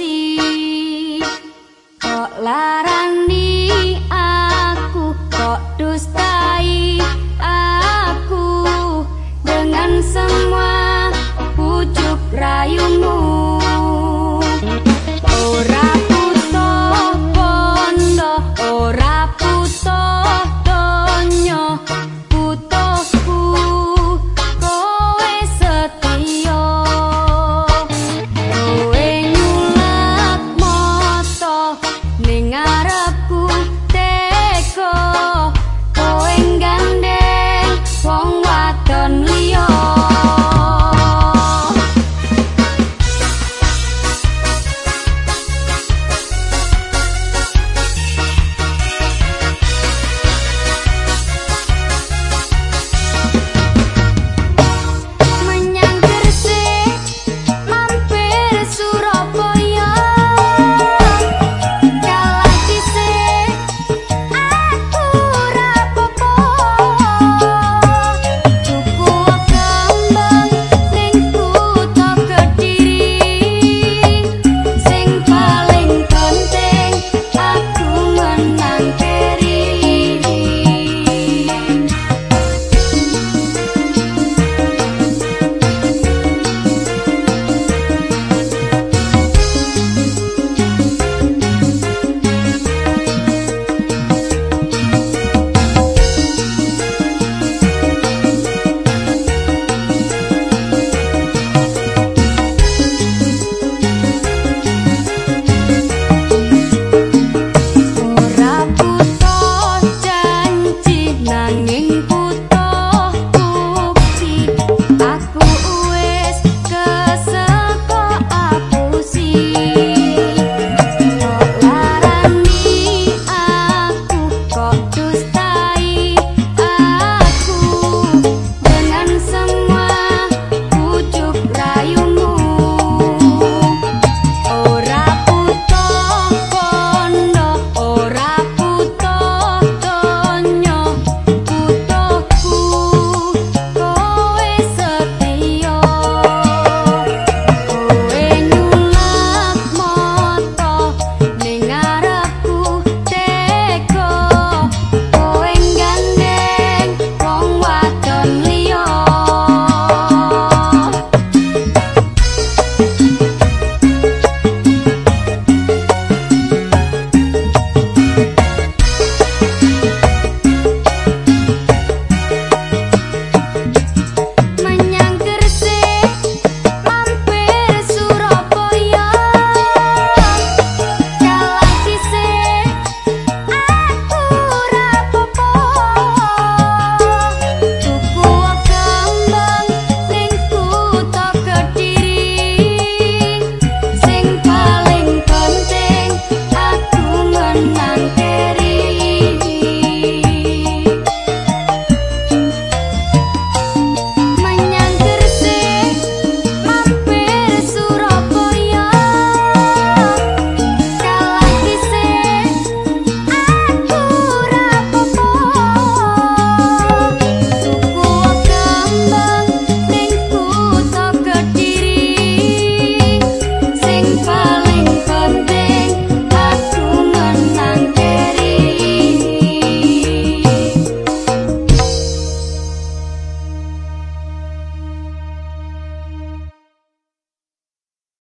see